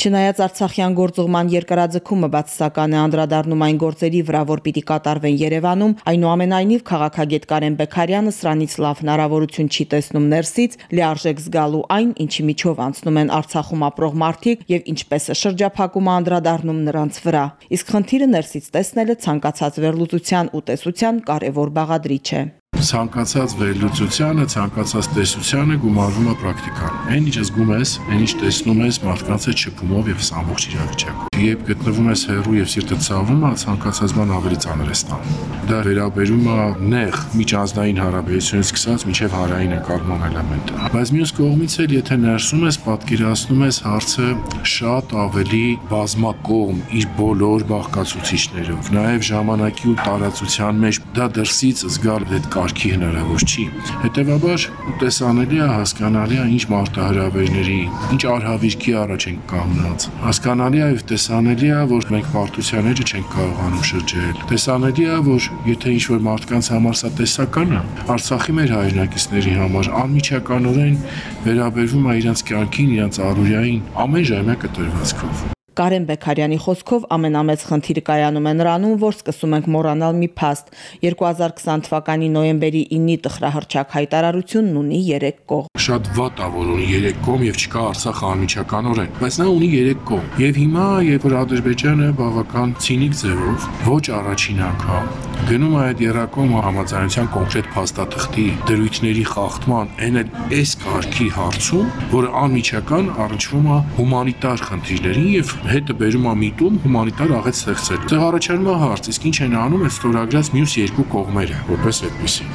Չնայած Արցախյան գործողման երկարաձգումը բացասական է անդրադառնում այն գործերի վրա, որ պիտի կատարվեն Երևանում, այնուամենայնիվ քաղաքագետ Կարեն Բեկարյանը սրանից լավ հնարավորություն չի տեսնում ներսից լիարժեք զգալու այն, ինչի միջով անցնում են Արցախում ապրող մարդիկ եւ ինչպես է շրջափակումը անդրադառնում նրանց վրա։ Իսկ խնդիրը ներսից տեսնելը ցանկացած վերլուծության ու տեսության կարևոր բաղադրիչ է ցանկացած վերլուծությանը, ցանկացած տեսությանը գումարվում է պրակտիկան։ Այն ինչ զգում ես, այն ինչ տեսնում ես մարդկանց հետ շփումով եւ ամբողջ իրավիճակով։ Երբ գտնվում ես հերու եւ սիրտը ցավում է, ցանկացած բան ավելի ծանր է ստանում։ Դա վերաբերում է նեղ միջանձնային հարաբերությունից սկսած մինչեւ հարային ընկալման էլեմենտը։ Բայց մյուս կողմից էլ եթե ներսում ես, պատկերացնում ես հարցը շատ ավելի բազմակողմ իր բոլոր բաղկացուցիչներով, նաեւ ժամանակի ու տարածության մեջ դա դրսից զգալ այդ կարգի հնարավոր չի։ Հետևաբար տեսանելի է, հասկանալի է ինչ մարտահրավերների, ինչ արհավիրքի առաջ ենք կանգնած։ Հասկանալի է եւ տեսանելի է, որ մենք պարտության էջը չենք կարողանում շրջել։ Տեսանելի է, որ եթե ինչ որ մարդկանց համար սա տեսական է, Արցախի մեր հայրենակիցների համար անմիջականորեն վերաբերվում է իրենց կյանքին, իրենց առօրյային ամեն ժամանակ կտրվածքով։ Կարեն Բեկարյանի խոսքով ամենամեծ խնդիրը կայանում է նրանում, որ սկսում ենք մոռանալ մի փաստ։ 2020 թվականի նոյեմբերի 9-ի տխրահրճակ հայտարարությունն ունի 3 կողմ։ Շատ վատ է, որ ունի 3 կողմ եւ չկա Արցախը անմիջականորեն, բայց նա ունի 3 կողմ։ Եվ հիմա, երբ որ Ադրբեջանը բավական ցինիկ ձևով ոչ առաջին անգամ գնում է այդ երակոմ համաձայնության կոնկրետ փաստաթղթի դրույթների խախտման այն էլ այս կարգի հարցում, որը անմիջական առնչվում է հումանիտար խնդիրներին եւ հետը բերում է միտում հումանիտար աղետ ստեղծել։ Դե առաջանում է հարց, իսկ ինչ են անում այդ ստորագրած մյուս երկու կողմերը, որպես այդպեսի։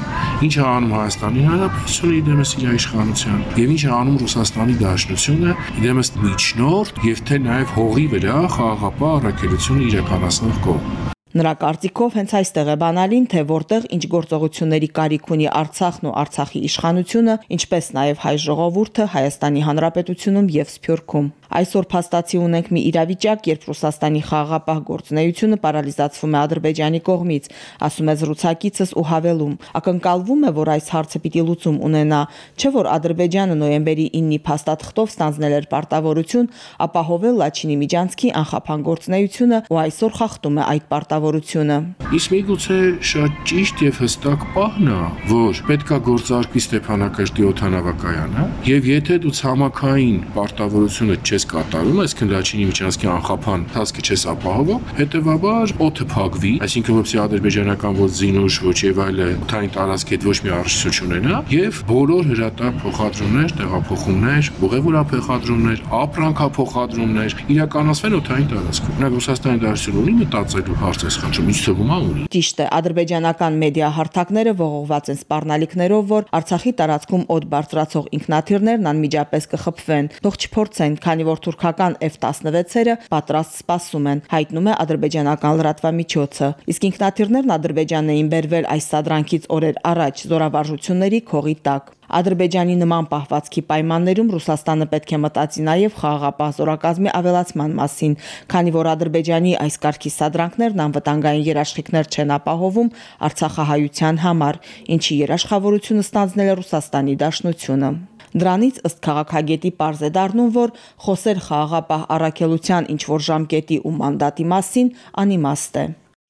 Ինչ է անում Հայաստանի Հանրապետությունը իդեմս իր իշխանության եւ ինչ է անում Ռուսաստանի Դաշնությունը իդեմս միջնորդ եւ թե նաեւ հողի վրա խաղաղապահ առաքելությունը իրականացնող կողմ։ Նրա կարծիքով հենց այստեղ է բանալին, թե որտեղ ինչ գործողությունների կարիք ունի Արցախն ու Արցախի իշխանությունը, ինչպես նաև հայ ժողովուրդը Հայաստանի Հանրապետությունում եւ Սփյուռքում։ Այսօր փաստացի ունենք մի իրավիճակ, երբ Ռուսաստանի խաղաղապահ գործունեությունը պարալիզացվում է Ադրբեջանի կողմից, ասում է զրուցակիցս ու հավելում. ակնկալվում է, որ այս հարցը պիտի լուծում ունենա, չէ որ Ադրբեջանը նոյեմբերի 9-ի փաստաթղթով ստանձնել էր պարտավորություն ապահովել Լաչինի Միջանցքի անխափան գործունեությունը ու այսօր խախտում է այդ պարտավորությունը։ Իսկ միգուցե շատ ճիշտ եւ հստակ պահն է, որ պետքա գործարկվի Ստեփանակերտի օթանավակայանը, եւ եթե դու ցամաքային պարտավորությունը չես չես կատարում, այսինքն Լաչինի Միչանսկի անխափան հասկը չես ապահովում, հետեւաբար օդը փակվի, այսինքն որպեսզի ադրբեջանական ոչ զինուշ, ոչ եւ այլը թային տարածքի հետ ոչ մի առնչություն չունենա եւ բոլոր հրատապ փոխադրումներ, տեղափոխումներ, ուղևորափոխադրումներ, ապրանքափոխադրումներ իրականացվեն օդային տարածքում։ Նա Ռուսաստանի դաշնություն ունի մտածելու հարց էս խնդրում, ինչ թվում է ունի։ Ճիշտ է, ադրբեջանական մեդիա հարթակները ողողված են սպառնալիքներով, որ Արցախի տարածքում օդ բարձրացող ինքնաթիռներն անմիջապես կխփվեն։ Թող չփորձեն, քանի որ թուրքական F-16-երը պատրաստ սպասում են, հայտնում է ադրբեջանական լրատվամիջոցը։ Իսկ ինքնաթիռներն Ադրբեջանն էին բերվել այս սադրանքից օրեր առաջ զորավարժությունների քողի տակ։ Ադրբեջանի նման պահվածքի պայմաններում Ռուսաստանը պետք է մտածի նաև խաղաղապահ զորակազմի ավելացման մասին, քանի որ Ադրբեջանի այս կարգի սադրանքներն անվտանգային երաշխիքներ չեն ապահովում Արցախահայության համար, ինչի երաշխավորությունը ստանձնել է Ռուսաստանի Դաշնությունը։ Դրանից ըստ քաղաքագետի པարզ է դառնում, որ խոսեր խաղաղապահ առաքելության ինչ որ ժամկետի ու մանդատի մասին անիմաստ է։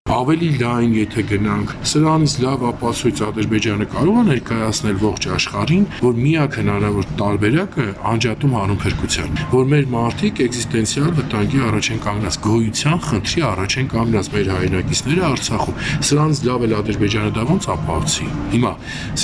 Ավելի լայն եթե գնանք, սրանից լավ ապացույց Ադրբեջանը կարող է ներկայացնել ողջ աշխարհին, որ միակ հնարավոր տարբերակը անջատում հանուն փրկության, որ մեր մարդիկ էգզիստենցիալ վտանգի առաջ են կանգնած, գոյության խնդրի առաջ են կանգնած մեր հայրենակիցները Արցախում։ Սրանից լավ էլ Ադրբեջանը դա ոնց ապահովի։ Հիմա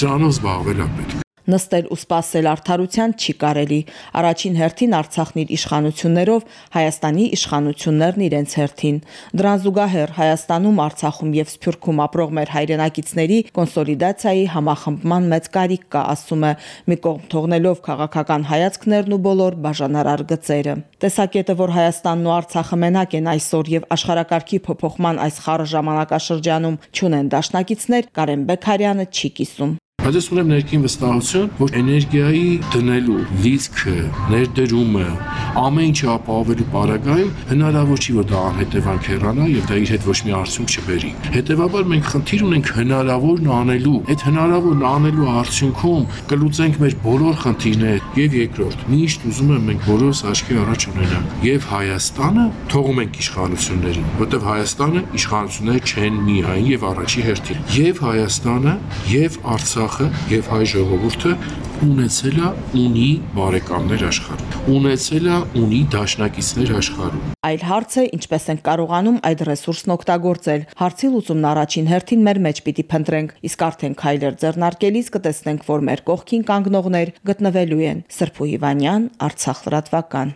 սրանով զբաղվել է պետք։ Նստել ու սպասել արդարության չի կարելի։ Առաջին հերթին Արցախն իր իշխանություններով Հայաստանի իշխանություններն իրենց հերթին։ Դրան զուգահեռ Հայաստանում, Արցախում եւ Սփյուռքում ապրող մեր հայրենակիցների կոնսոլիդացիայի համախմբման մեծ կարիք կա, ասում է, մի կողմ թողնելով քաղաքական հայացքներն ու բոլոր բաժանարար գծերը։ Տեսակետը, որ Հայաստանն ու Արցախը մենակ են այսօր եւ աշխարակարգի փոփոխման այս խառը ժամանակաշրջանում ճունեն դաշնակիցներ, Կարեն Բեքարյանը չի կիսում։ Բայց ես ունեմ ներքին վստահություն, որ էներգիայի դնելու լիցքը, ներդրումը, ամեն ինչը ապահովելու պարագայում հնարավոր չի որ դա անհետևանք հեռանա եւ դա իր հետ ոչ մի արդյունք չբերի։ Հետևաբար մենք խնդիր ունենք հնարավորն անելու։ Այդ հնարավորն անելու արդյունքում կլուծենք մեր բոլոր խնդիրները եւ երկրորդ միշտ ուզում եմ մենք բոլորս աչքի առաջ ունենանք եւ Հայաստանը թողում ենք իշխանություններին, որտեղ Հայաստանը իշխանությունները չեն միայն եւ առաջի հերթին։ Եվ Հայաստանը եւ Արցախը եւ հայ ժողովուրդը ունեցել է ունի բարեկամներ աշխարհում։ Ունեցել է ունի դաշնակիցներ աշխարհում։ Այլ հարց է, ինչպես ենք կարողանում այդ ռեսուրսն օգտագործել։ Հարցի լուծումն առաջին հերթին մեր մեջ պիտի փնտրենք, իսկ արդեն քայլեր ձեռնարկելիս կտեսնենք, որ մեր կողքին կանգնողներ գտնվելու են։ Սրփու Հիվանյան, Արցախ լրատվական։